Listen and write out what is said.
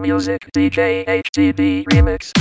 Music DJ HTB Remix.